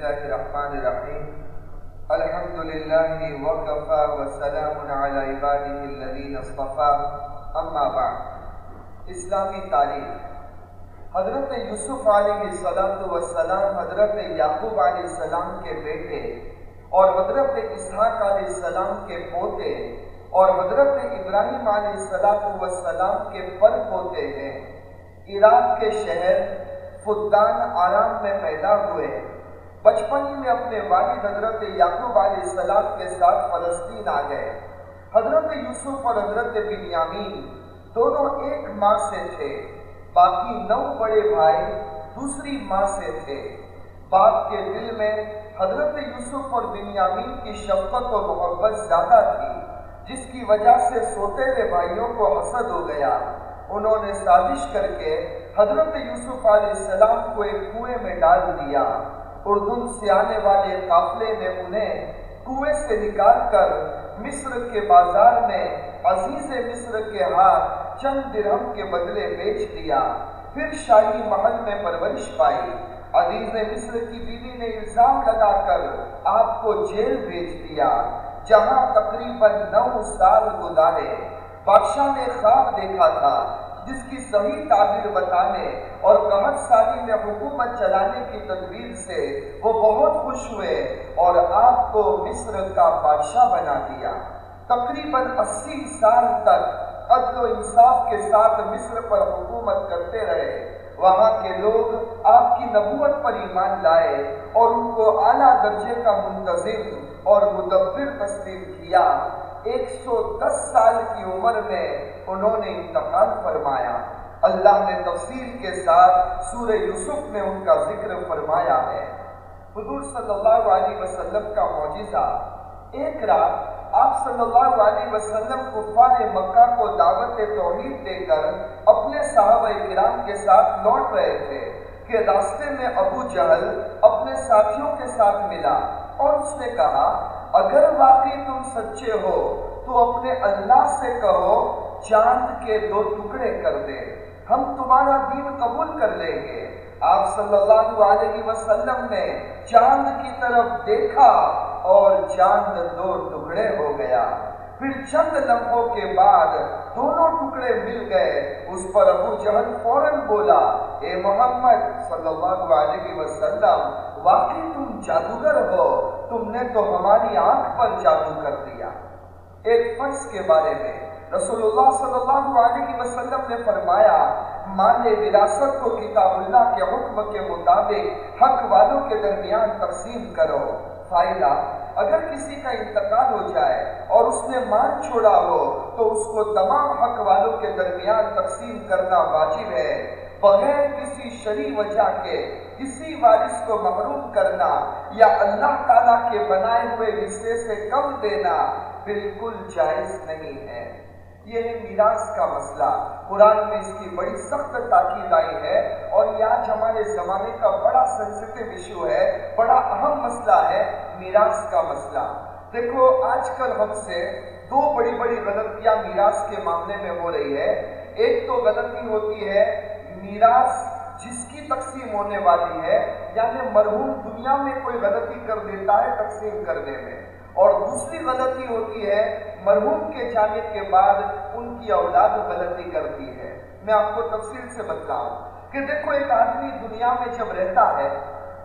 الله الرحمن الرحيم. الحمد لله وكفى وسلام على عباده الذين اصطفى. اما بعد، اسلامی تاریخ حضرت یوسف علیہ السلام والسلام، حضرت یعقوب علیہ السلام کے بیٹے اور حضرت اسحاق علیہ السلام کے پوتے اور حضرت ابراہیم علیہ السلام والسلام کے پر پوتے ہیں، عراق کے شہر فدان آرام میں پیدا ہوئے۔ بچپنی میں اپنے والد حضرت یعقوب علیہ السلام کے ساتھ فلسطین آ گئے۔ حضرت یوسف اور حضرت بنیامین دونوں ایک ماں سے تھے۔ باقی نو بڑے بھائی دوسری ماں سے تھے۔ باپ کے دل میں حضرت یوسف اور بنیامین کی شفقت و محبت زیادہ تھی، جس کی وجہ سے سوتے ہوئے بھائیوں کو حسد ہو گیا۔ انہوں نے سازش کر کے حضرت یوسف علیہ السلام کو ایک کنویں میں ڈال دیا۔ اردن سے آنے والے قافلے نے انہیں کنویں سے نکال کر مصر کے بازار میں عزیز مصر کے ہاتھ چند درہم کے بدلے بیچ دیا۔ پھر شاہی محل میں پرورش پائی۔ عزیز مصر کی بیوی نے الزام لگا کر آپ کو جیل بھیج دیا، جہاں تقریباً نو سال گزارے۔ بادشاہ نے خواب دیکھا تھا۔ جس کی صحیح تعبیر بتانے اور قحط سالی میں حکومت چلانے کی تدبیر سے وہ بہت خوش ہوئے اور آپ کو مصر کا بادشاہ بنا دیا۔ تقریباً اسی سال تک عدل و انصاف کے ساتھ مصر پر حکومت کرتے رہے۔ وہاں کے لوگ آپ کی نبوت پر ایمان لائے اور ان کو اعلیٰ درجے کا منتظم اور مدبر تسلیم کیا۔ ایک سو دس سال کی عمر میں انہوں نے انتقال فرمایا۔ اللہ نے تفصیل کے ساتھ سورہ یوسف میں ان کا ذکر فرمایا ہے۔ حضور صلی اللہ علیہ وسلم کا معجزہ۔ ایک رات آپ صلی اللہ علیہ وسلم کفار مکہ کو دعوت توحید دے کر اپنے صحابہ کرام کے ساتھ لوٹ رہے تھے کہ راستے میں ابو جہل اپنے ساتھیوں کے ساتھ ملا اور اس نے کہا اگر واقعی تم سچے ہو، تو اپنے اللہ سے کہو، چاند کے دو ٹکڑے کر دے۔ ہم تمہارا دین قبول کر لیں گے۔ آپ صلی اللہ علیہ وسلم نے چاند کی طرف دیکھا اور چاند دو ٹکڑے ہو گیا۔ پھر چند لمحوں کے بعد دونوں ٹکڑے مل گئے۔ اس پر ابو جہل فوراً بولا، اے محمد صلی اللہ علیہ وسلم، واقعی تم جادوگر ہو۔ تم نے تو ہماری آنکھ پر جادو کر دیا۔ ایک فرض کے بارے میں رسول اللہ صلی اللہ علیہ وسلم نے فرمایا مال وراثت کو کتاب اللہ کے حکم کے مطابق حق والوں کے درمیان تقسیم کرو۔ فائدہ، اگر کسی کا انتقال ہو جائے اور اس نے مان چھوڑا ہو، تو اس کو تمام حق والوں کے درمیان تقسیم کرنا واجب ہے۔ بغیر کسی شری وجہ کے کسی وارث کو محروم کرنا یا اللہ تعالیٰ کے بنائے ہوئے حصے سے کم دینا بالکل جائز نہیں ہے۔ یہ ہے میراث کا مسئلہ۔ قرآن میں اس کی بڑی سخت تاکید آئی ہے اور یہ آج ہمارے زمانے کا بڑا سینسٹیو ایشو ہے، بڑا اہم مسئلہ ہے میراث کا مسئلہ۔ دیکھو، آج کل ہم سے دو بڑی بڑی غلطیاں میراث کے معاملے میں ہو رہی ہے۔ ایک تو غلطی ہوتی ہے میراث جس کی تقسیم ہونے والی ہے یعنی مرحوم دنیا میں کوئی غلطی کر دیتا ہے تقسیم کرنے میں۔ اور دوسری غلطی ہوتی ہے، مرحوم کے جانے کے بعد ان کی اولاد غلطی کرتی ہے۔ میں آپ کو تفصیل سے بتلاؤں کہ دیکھو، ایک آدمی دنیا میں جب رہتا ہے،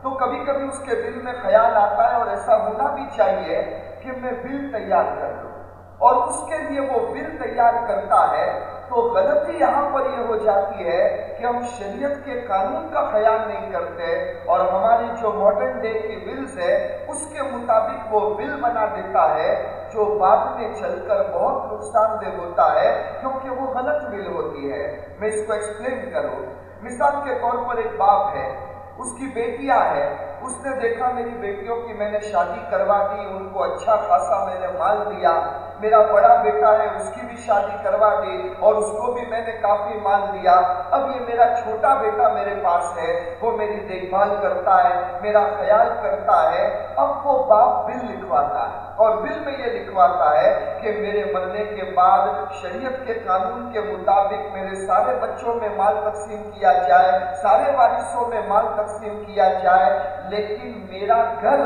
تو کبھی کبھی اس کے دل میں خیال آتا ہے اور ایسا ہونا بھی چاہیے کہ میں بل تیار کر لوں۔ اور اس کے لیے وہ بل تیار کرتا ہے تو غلطی یہاں پر یہ ہو جاتی ہے کہ ہم شریعت کے قانون کا خیال نہیں کرتے اور ہماری جو ماڈرن ڈے کی بلز ہے، اس کے مطابق وہ بل بنا دیتا ہے، جو بعد میں چل کر بہت نقصان دہ ہوتا ہے، کیونکہ وہ غلط بل ہوتی ہے۔ میں اس کو ایکسپلین کروں۔ مثال کے طور پر ایک باپ ہے، اس کی بیٹیاں ہیں۔ اس نے دیکھا میری بیٹیوں کی میں نے شادی کروا دی، ان کو اچھا خاصا میں نے مال دیا۔ میرا بڑا بیٹا ہے، اس کی بھی شادی کروا دی اور اس کو بھی میں نے کافی مال دیا۔ اب یہ میرا چھوٹا بیٹا میرے پاس ہے، وہ میری دیکھ بھال کرتا ہے، میرا خیال کرتا ہے۔ اب وہ باپ بل لکھواتا ہے اور بل میں یہ لکھواتا ہے کہ میرے مرنے کے بعد شریعت کے قانون کے مطابق میرے سارے بچوں میں مال تقسیم کیا جائے، سارے وارثوں میں مال تقسیم کیا جائے۔ لیکن میرا گھر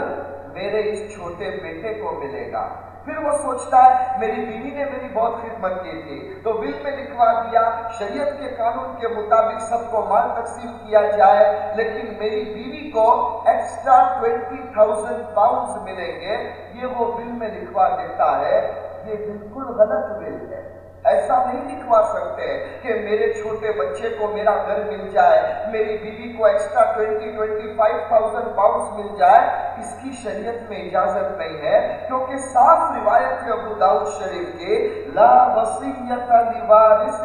میرے اس چھوٹے بیٹے کو ملے گا۔ پھر وہ سوچتا ہے، میری بیوی نے میری بہت خدمت کی تھی۔ تو بل میں لکھوا دیا، شریعت کے قانون کے مطابق سب کو مال تقسیم کیا جائے، لیکن میری بیوی کو ایکسٹرا ٹوینٹی تھاؤزینڈ پاؤنڈز ملیں گے۔ یہ وہ بل میں لکھوا دیتا ہے۔ یہ بالکل غلط بل ہے۔ ایسا نہیں لکھوا سکتے کہ میرے چھوٹے بچے کو میرا گھر مل جائے، میری بیوی کو extra twenty twenty five thousand pounds مل جائے، اس کی شریعت میں اجازت نہیں ہے۔ کیونکہ صاف روایت ہے ابو داؤد شریف کے لا وسیعت لوارث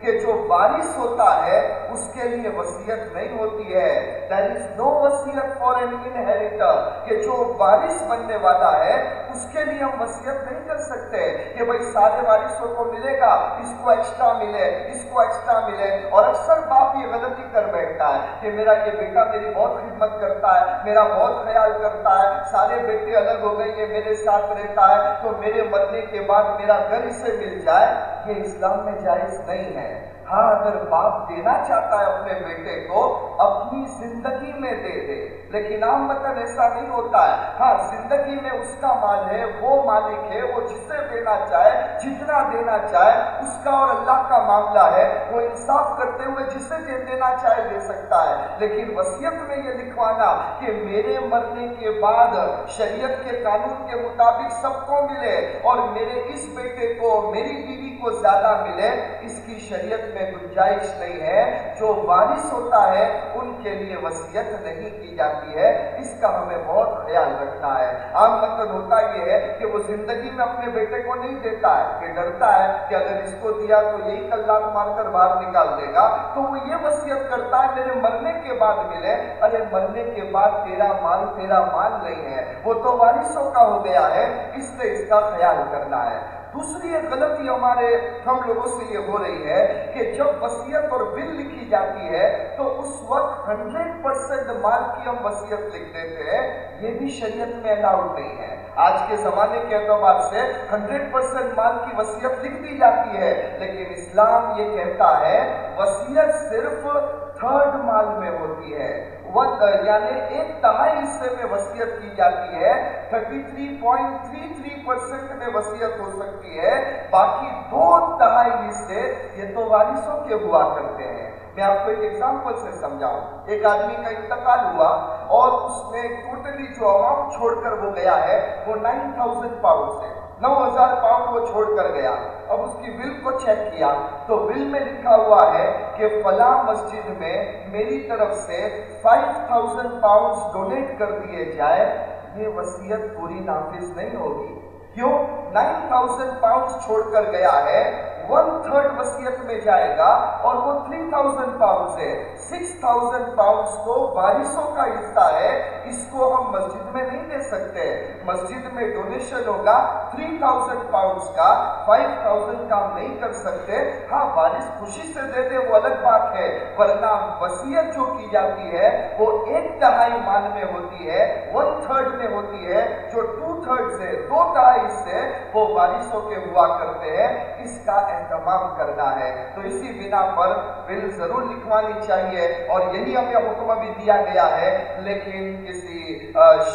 کہ جو وارث ہوتا ہے، اس کے لیے وسیعت نہیں ہوتی ہے۔ There is no وسیعت for an inheritor کہ جو وارث بننے والا ہے، اس کے لیے ہم وسیعت نہیں کر سکتے کہ بھئی سارے وارثوں کو ملے گا، اس کو ایکسٹرا ملے، اس کو ایکسٹرا ملے۔ اور اکثر باپ یہ غلطی کر بیٹھتا ہے کہ میرا یہ بیٹا میری بہت خدمت کرتا ہے، میرا بہت خیال کرتا ہے، سارے بیٹے الگ ہو گئے، یہ میرے ساتھ رہتا ہے، تو میرے مرنے کے بعد میرا گھر اسے مل جائے۔ یہ اسلام میں جائز نہیں ہے۔ ہاں اگر باپ دینا چاہتا ہے اپنے بیٹے کو، اپنی زندگی میں دے دے۔ لیکن عام مطلب ایسا نہیں ہوتا ہے۔ ہاں زندگی میں اس کا مال ہے، وہ مالک ہے، وہ جسے دینا چاہے، جتنا دینا چاہے، اس کا اور اللہ کا معاملہ ہے۔ وہ انصاف کرتے ہوئے جسے دے دینا چاہے، دے سکتا ہے۔ لیکن وسیعت میں یہ لکھوانا کہ میرے مرنے کے بعد شریعت کے قانون کے مطابق سب کو ملے اور میرے اس بیٹے کو، میری بیوی کو زیادہ ملے، اس کی شریعت میں گنجائش نہیں ہے۔ جو وارث ہوتا ہے، ان کے لیے وسیعت نہیں کی جاتی ہے۔ اس کا ہمیں بہت خیال رکھنا ہے۔ عام مطلب ہوتا یہ ہے کہ وہ زندگی میں اپنے بیٹے کو نہیں دیتا ہے کہ ڈرتا ہے کہ اگر اس کو دیا تو یہی کلات مار کر باہر نکال دے گا۔ تو وہ یہ وسیعت کرتا ہے، میرے مرنے کے بعد ملے۔ ارے، مرنے کے بعد تیرا مال تیرا مال نہیں ہے۔ وہ تو وارثوں کا ہو گیا ہے، اس لیے اس کا خیال کرنا ہے۔ دوسری ایک غلطی ہمارے ہم لوگوں سے یہ ہو رہی ہے کہ جب وسیعت اور بل لکھی جاتی ہے تو اس وقت ہنڈریڈ پرسینٹ مال کی ہم وسیعت لکھ دیتے ہیں، یہ بھی شریعت میں الاؤڈ نہیں ہے۔ آج کے زمانے کے اعتبار سے ہنڈریڈ پرسینٹ مال کی وسیعت لکھ دی جاتی ہے، لیکن اسلام یہ کہتا ہے وسیعت صرف تھرڈ مال میں ہوتی ہے۔ یعنی ایک تہائی حصے میں وسیعت کی جاتی ہے 33.33 پرسنٹ میں وسیعت ہو سکتی ہے۔ باقی دو تہائی حصے یہ تو وارثوں کے ہوا کرتے ہیں۔ میں آپ کو ایک ایگزامپل سے سمجھاؤں۔ ایک آدمی کا انتقال ہوا اور اس نے ٹوٹلی جو عوام چھوڑ کر وہ گیا ہے، وہ نائن تھاؤزینڈ پاؤنڈ سے۔ نو ہزار پاؤنڈ وہ چھوڑ کر گیا۔ اب اس کی بل کو چیک کیا۔ تو بل میں لکھا ہوا ہے کہ فلاں مسجد میں میری طرف سے فائیو تھاؤزینڈ پاؤنڈ ڈونیٹ کر دیے جائے یہ وسیعت پوری نافذ نہیں ہوگی۔ کیوں؟ نائن تھاؤزینڈ پاؤنڈ چھوڑ کر گیا ہے۔ ون تھرڈ وسیعت میں جائے گا اور وہ تھری تھاؤزینڈ پاؤنڈ ہے. سکس تھاؤزینڈ پاؤنڈ کو بارشوں کا حصہ ہے. اس کو ہم مسجد میں نہیں دے سکتے. مسجد میں ڈونیشن ہوگا تھری تھاؤزینڈ پاؤنڈ کا. فائیو تھاؤزینڈ کا ہم نہیں کر سکتے. ہاں بارش خوشی سے دے دے وہ الگ بات ہے. ورنہ وسیعت جو کی جاتی ہے، وہ ایک تہائی مال میں ہوتی ہے ون تھرڈ میں ہوتی ہے، جو ٹو تھرڈ سے دو تہائی سے وہ بارشوں کے ہوا کرتے ہیں، اس کا اہتمام کرنا ہے۔ تو اسی بنا پر بل ضرور لکھوانی چاہیے اور یہی ہمیں حکم بھی دیا گیا ہے، لیکن کسی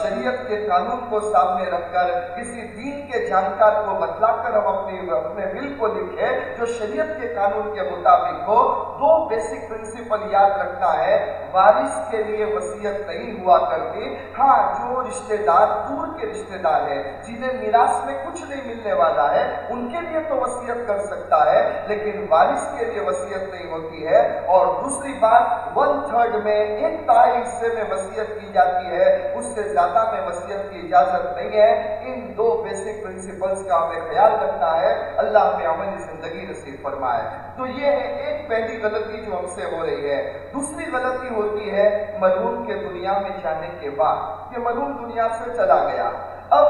شریعت کے قانون کو سامنے رکھ کر، کسی دین کے جانکار کو بتلا کر ہم اپنی، اپنے بل کو لکھے جو شریعت کے قانون کے مطابق ہو، دو بیسک پرنسپل یاد رکھنا ہے۔ وارث کے لیے وسیعت نہیں ہوا کرتے ہاں جو رشتہ دار دور کے رشتہ دار ہیں، جنہیں میراث میں کچھ نہیں ملنے والا ہے، ان کے لیے تو وصیت کر سکتا ہے، لیکن وارث کے لیے وصیت نہیں ہوتی ہے۔ اور دوسری بات ون تھرڈ میں ایک تائی حصے میں وصیت کی جاتی ہے، اس سے زیادہ میں وصیت کی اجازت نہیں ہے۔ دو بیسک پرنسپلز کا ہمیں خیال رکھنا ہے، اللہ ہمیں عملی زندگی نصیب فرمائے۔ تو یہ ہے، ایک پہلی غلطی جو ہم سے ہو رہی ہے۔ دوسری غلطی ہوتی ہے مرحوم کے دنیا میں جانے کے بعد۔ کہ مرحوم دنیا سے چلا گیا۔ اب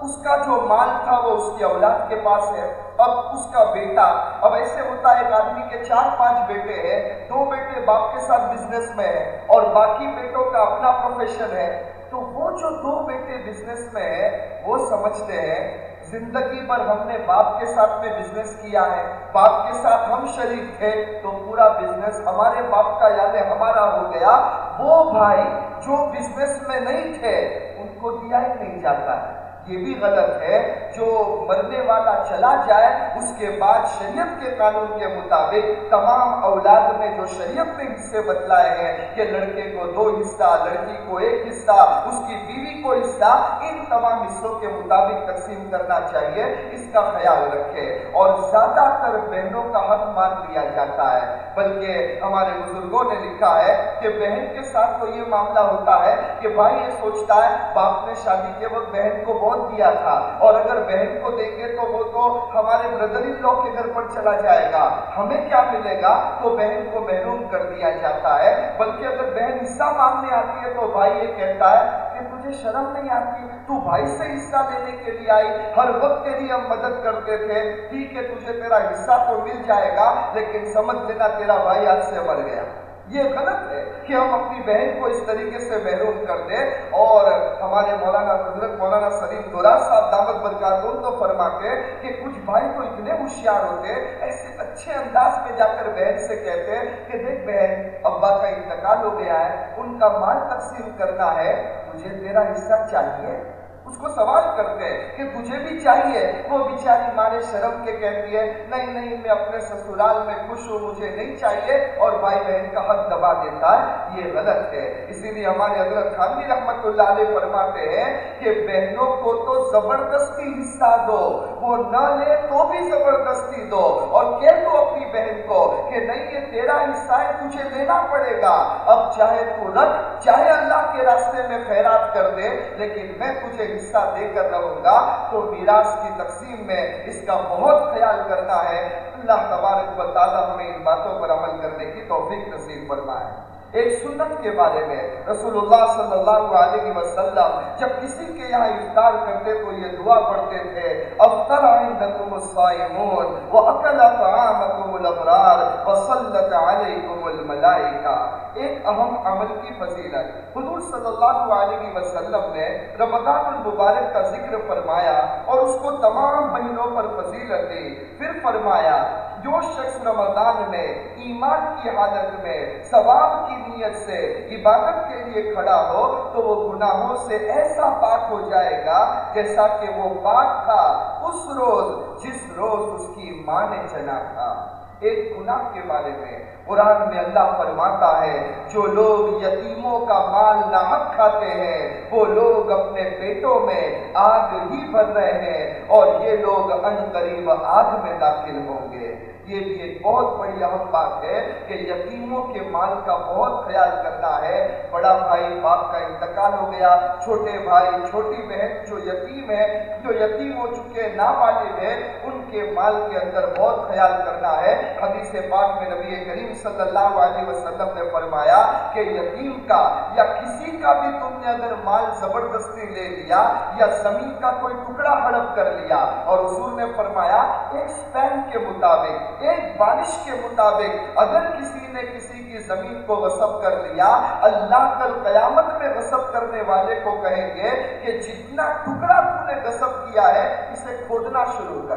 اس کا جو مال تھا، وہ اس کی اولاد کے پاس ہے۔ اب اس کا بیٹا، اب ایسے ہوتا ہے، ایک آدمی کے چار پانچ بیٹے ہیں۔ دو بیٹے باپ کے ساتھ بزنس میں ہیں اور باقی بیٹوں کا اپنا پروفیشن ہے۔ تو وہ جو دو بیٹے بزنس میں ہیں، وہ سمجھتے ہیں، زندگی پر ہم نے باپ کے ساتھ میں بزنس کیا ہے، باپ کے ساتھ ہم شریک تھے، تو پورا بزنس ہمارے باپ کا یعنی ہمارا ہو گیا۔ وہ بھائی جو بزنس میں نہیں تھے، ان کو دیا ہی نہیں جاتا ہے۔ یہ بھی غلط ہے، جو مرنے والا چلا جائے، اس کے بعد شریعت کے قانون کے مطابق تمام اولاد میں جو شریعت نے حصے بتلائے ہیں کہ لڑکے کو دو حصہ، لڑکی کو ایک حصہ، اس کی بیوی کو حصہ، ان تمام حصوں کے مطابق تقسیم کرنا چاہیے، اس کا خیال رکھے اور زیادہ تر بہنوں کا حق مان لیا جاتا ہے، بلکہ ہمارے بزرگوں نے لکھا ہے کہ بہن کے ساتھ تو یہ معاملہ ہوتا ہے کہ بھائی یہ سوچتا ہے، باپ نے شادی کے وقت بہن کو بہت دیا تھا۔ اور اگر بہن کو دیں گے تو وہ تو ہمارے بردر ان لوگ کے گھر پر چلا جائے گا۔ ہمیں کیا ملے گا؟ تو بہن کو محروم کر دیا جاتا ہے۔ بلکہ اگر بہن حصہ مانگنے آتی ہے تو بھائی یہ کہتا ہے کہ تجھے شرم نہیں آتی؟ تو بھائی سے حصہ لینے کے لیے آئی۔ ہر وقت تیری ہم مدد کرتے تھے۔ ٹھیک ہے، تجھے تیرا حصہ تو مل جائے گا، لیکن سمجھ لینا تیرا بھائی آج سے مر گیا۔ یہ غلط ہے کہ ہم اپنی بہن کو اس طریقے سے محروم کر دیں اور ہمارے مولانا حضرت مولانا سلیم دورار صاحب دعوت برکاتون تو فرما کے کہ کچھ بھائی تو اتنے ہوشیار ہوتے، ایسے اچھے انداز میں جا کر بہن سے کہتے کہ دیکھ بہن، ابا کا انتقال ہو گیا ہے، ان کا مال تقسیم کرنا ہے، مجھے تیرا حصہ چاہیے۔ اس کو سوال کرتے ہیں کہ تجھے بھی چاہیے۔ وہ بیچاری مارے شرم کے کہتی ہے، نہیں نہیں، میں اپنے سسرال میں خوش ہوں، مجھے نہیں چاہیے۔ اور بھائی بہن کا حق دبا دیتا ہے، یہ غلط ہے۔ اسی لیے ہمارے حضرت خانوی رحمت اللہ علیہ فرماتے ہیں کہ بہنوں کو تو زبردستی حصہ دو، وہ نہ لے تو بھی زبردستی دو۔ اور کہہ دو اپنی بہن کو کہ نہیں، یہ تیرا حصہ ہے، تجھے لینا پڑے گا۔ اب چاہے تو رکھ، چاہے اللہ کے راستے میں خیرات کر دے، لیکن میں تجھے حصہ دے کر رہوں گا تو میراث کی تقسیم میں اس کا بہت خیال کرنا ہے۔ اللہ تبارک و تعالیٰ ہمیں ان باتوں پر عمل کرنے کی توفیق نصیب فرمائے۔ ایک سنت کے بارے میں رسول اللہ صلی اللہ علیہ وسلم جب کسی کے یہاں افطار کرتے تو یہ دعا پڑھتے تھے، افطر عندکم الصائمون واکل طعامکم الابرار وصلت علیکم الملائکہ. ایک اہم عمل کی فضیلت۔ حضور صلی اللہ علیہ وسلم نے رمضان المبارک کا ذکر فرمایا اور اس کو تمام مہینوں پر فضیلت دی۔ پھر فرمایا جو شخص رمضان میں ایمان کی حالت میں ثواب کی نیت سے عبادت کے لیے کھڑا ہو تو وہ گناہوں سے ایسا پاک ہو جائے گا جیسا کہ وہ پاک تھا اس روز جس روز اس کی ماں نے جنا تھا۔ ایک گناہ کے بارے میں۔ قرآن میں اللہ فرماتا ہے، جو لوگ یتیموں کا مال ناحق کھاتے ہیں، وہ لوگ اپنے پیٹوں میں آگ ہی بھر رہے ہیں اور یہ لوگ ان قریب آگ میں داخل ہوں گے۔ یہ بھی ایک بہت بڑی اہم بات ہے کہ یتیموں کے مال کا بہت خیال کرنا ہے۔ بڑا بھائی باپ کا انتقال ہو گیا، چھوٹے بھائی، چھوٹی بہن جو یتیم ہے، جو یتیم ہو چکے نابالغ ہیں ان کے مال کے اندر بہت خیال کرنا ہے۔ حدیث پاک میں نبی کریم صلی اللہ علیہ وسلم نے فرمایا کہ یتیم کا یا کسی کا بھی تم نے اگر مال زبردستی لے لیا یا زمین کا کوئی ٹکڑا ہڑپ کر لیا، اور حضور نے فرمایا ایک سپین کے مطابق ایک بارش کے مطابق اگر کسی نے کسی کی زمین کو غصب کر لیا، اللہ کل قیامت میں غصب کرنے والے کو کہیں گے کہ جتنا ٹکڑا تو نے غصب کیا ہے، اسے کھودنا شروع کر۔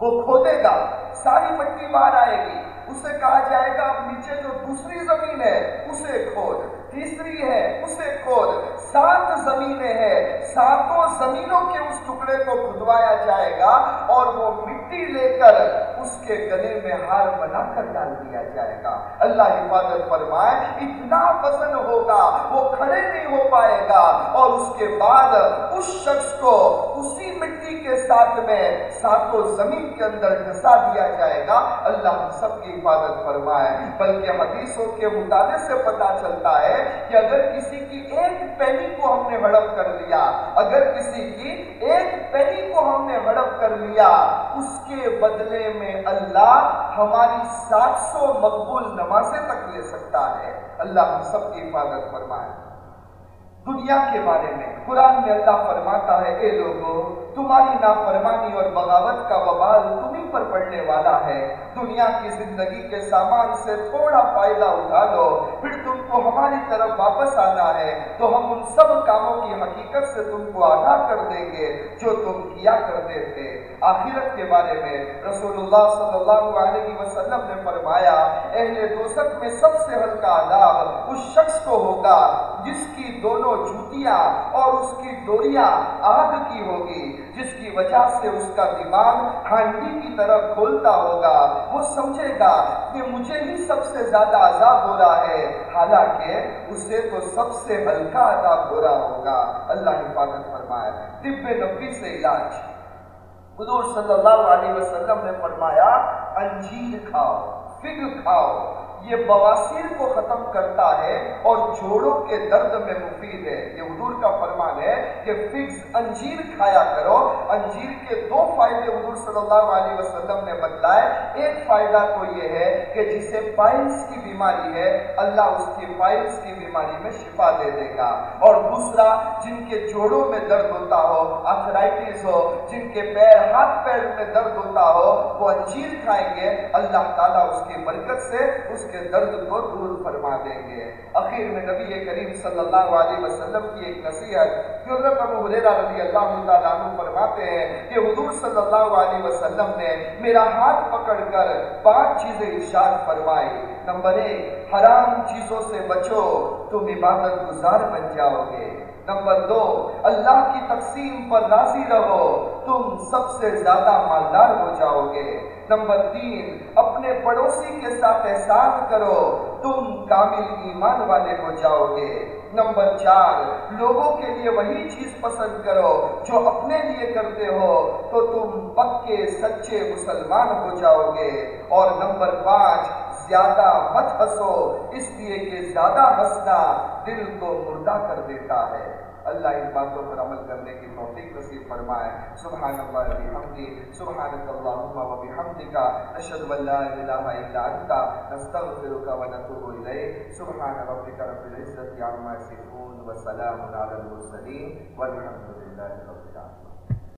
وہ کھودے گا، ساری مٹی باہر آئے گی۔ اسے کہا جائے گا، اب نیچے جو دوسری زمین ہے، اسے کھود۔ تیسری ہے، اسے کھود۔ سات زمینیں ہیں، ساتوں زمینوں کے اس ٹکڑے کو کھدوایا جائے گا اور وہ مٹی لے کر اس کے گلے میں ہار بنا کر ڈال دیا جائے گا۔ اللہ حفاظت فرمائے، اتنا وزن ہوگا، وہ کھڑے نہیں ہو پائے گا۔ اور اس کے بعد اس شخص کو اسی مٹی کے ساتھ میں ساتوں زمین کے اندر ڈھسا دیا جائے گا۔ اللہ ہم سب کی حفاظت فرمائے۔ بلکہ حدیثوں کے مطالعے سے پتا چلتا ہے کہ اگر کسی کی ایک پینی کو ہم نے ہڑپ کر لیا، اگر کسی کی ایک پینی کو ہم نے ہڑپ کر لیا، اس کے بدلے میں اللہ ہماری سات سو مقبول نمازیں تک لے سکتا ہے۔ اللہ ہم سب کی حفاظت فرمائے۔ دنیا کے بارے میں۔ قرآن میں اللہ فرماتا ہے، اے لوگوں تمہاری نافرمانی اور بغاوت کا وبال تمہیں پر پڑنے والا ہے۔ دنیا کی زندگی کے سامان سے تھوڑا فائدہ اٹھا لو، پھر تم کو ہماری طرف واپس آنا ہے۔ تو ہم ان سب کاموں کی حقیقت سے تم کو آگاہ کر دیں گے جو تم کیا کرتے تھے۔ آخرت کے بارے میں رسول اللہ صلی اللہ علیہ وسلم نے فرمایا، اہل دوسک میں سب سے ہلکا عذاب اس شخص کو ہوگا۔ جس کی دونوں جوتیاں اور اس کی ڈوریاں آگ کی ہوگی، جس کی وجہ سے اس کا دماغ ہانڈی کی طرف کھولتا ہوگا، وہ سمجھے گا کہ مجھے ہی سب سے زیادہ عذاب ہو رہا ہے۔ حالانکہ اسے تو سب سے ہلکا عذاب ہو رہا ہوگا۔ اللہ حفاظت فرمایا طب نبی سے علاج۔ حضور صلی اللہ علیہ وسلم نے فرمایا، انجیر کھاؤ، فگ کھاؤ۔ یہ بواسیر کو ختم کرتا ہے اور جوڑوں کے درد میں مفید ہے۔ یہ حضور کا فرمان ہے کہ فکس انجیر کھایا کرو۔ انجیر کے دو فائدے حضور صلی اللہ علیہ وسلم نے بتلائے۔ ایک فائدہ تو یہ ہے کہ جسے پائلز کی بیماری ہے، اللہ اس کی پائلز کی بیماری میں شفا دے دے گا۔ اور دوسرا، جن کے جوڑوں میں درد ہوتا ہو آتھرائٹس ہو، جن کے پیر، ہاتھ پیر میں درد ہوتا ہو، وہ انجیر کھائیں گے۔ اللہ تعالیٰ اس کی برکت سے، اس کے کے درد کو دور فرما دیں گے۔ اخیر میں نبی کریم صلی اللہ علیہ وسلم کی ایک نصیحت کہ حضرت ابو حریرہ رضی اللہ تعالیٰ عنہ فرماتے ہیں کہ حضور صلی اللہ علیہ وسلم نے میرا ہاتھ پکڑ کر پانچ چیزیں ارشاد فرمائی۔ نمبر ایک، حرام چیزوں سے بچو، تم عبادت گزار بن جاؤ گے۔ نمبر دو، اللہ کی تقسیم پر راضی رہو، تم سب سے زیادہ مالدار ہو جاؤ گے۔ نمبر تین، اپنے پڑوسی کے ساتھ احسان کرو، تم کامل ایمان والے ہو جاؤ گے نمبر چار، لوگوں کے لیے وہی چیز پسند کرو جو اپنے لیے کرتے ہو، تو تم پکے، سچے مسلمان ہو جاؤ گے اور نمبر پانچ، زیادہ مت ہنسو، اس لیے کہ زیادہ ہنسنا دل کو مردہ کر دیتا ہے۔ اللہ ان باتوں پر عمل کرنے کی توفیق نصیب فرمائے۔ سبحان اللہ بحمدی سبحانک اللہم و بحمدک نشهد ان لا الہ الا انت، نستغفرک و نتوب الیک۔ سبحان ربک رب العزت عما یصفون وسلام علی المرسلین والحمد للہ رب